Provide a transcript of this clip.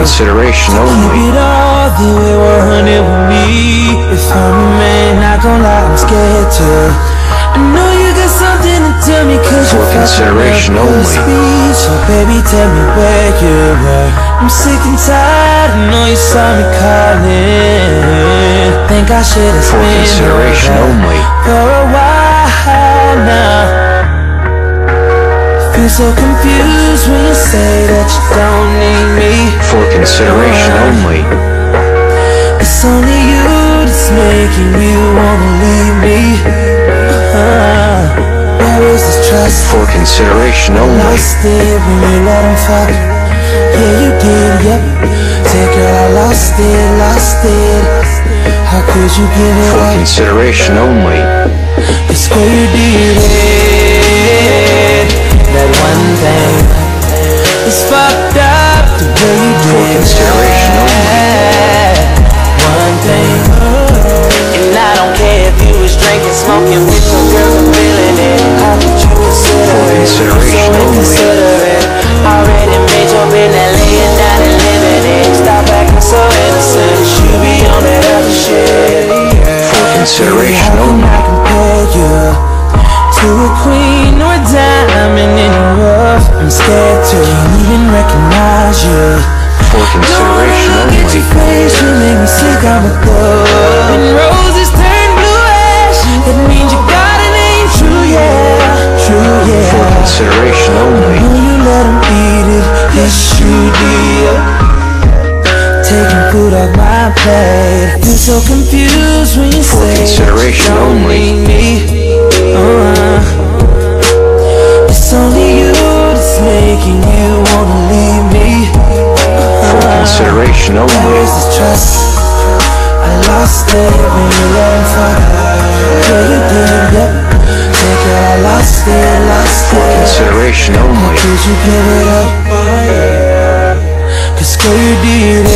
consideration Keep only. it all the way 100 with me. If I'm a man, not gonna lie, I'm scared to. I know you got something to tell me Cause For you're consideration only. So baby, tell me where you were. I'm sick and tired, I know you saw me calling Think I should have For consideration Feel so confused when you say that you don't need me For consideration only. It's only you that's making you wanna leave me uh, Where is this trust? For consideration only. Lost it when you let him fuck Yeah, you did, yep Say girl, I lost it, lost it How could you give it For up? consideration only. It's girl, you did it For consideration only. inconsiderate Already made your business laying down and living it Stop acting so innocent You be on that other shit For consideration only. I'm scared to even recognize you. Consideration. Will you let eat it? Yes, you did. Taking food off my plate. You're so confused when you For say consideration only. need me. Uh, it's only you that's making you wanna leave me. For consideration Where only. is this trust? I lost it when you him fuck. You did, Could you give it up? Cause girl, you did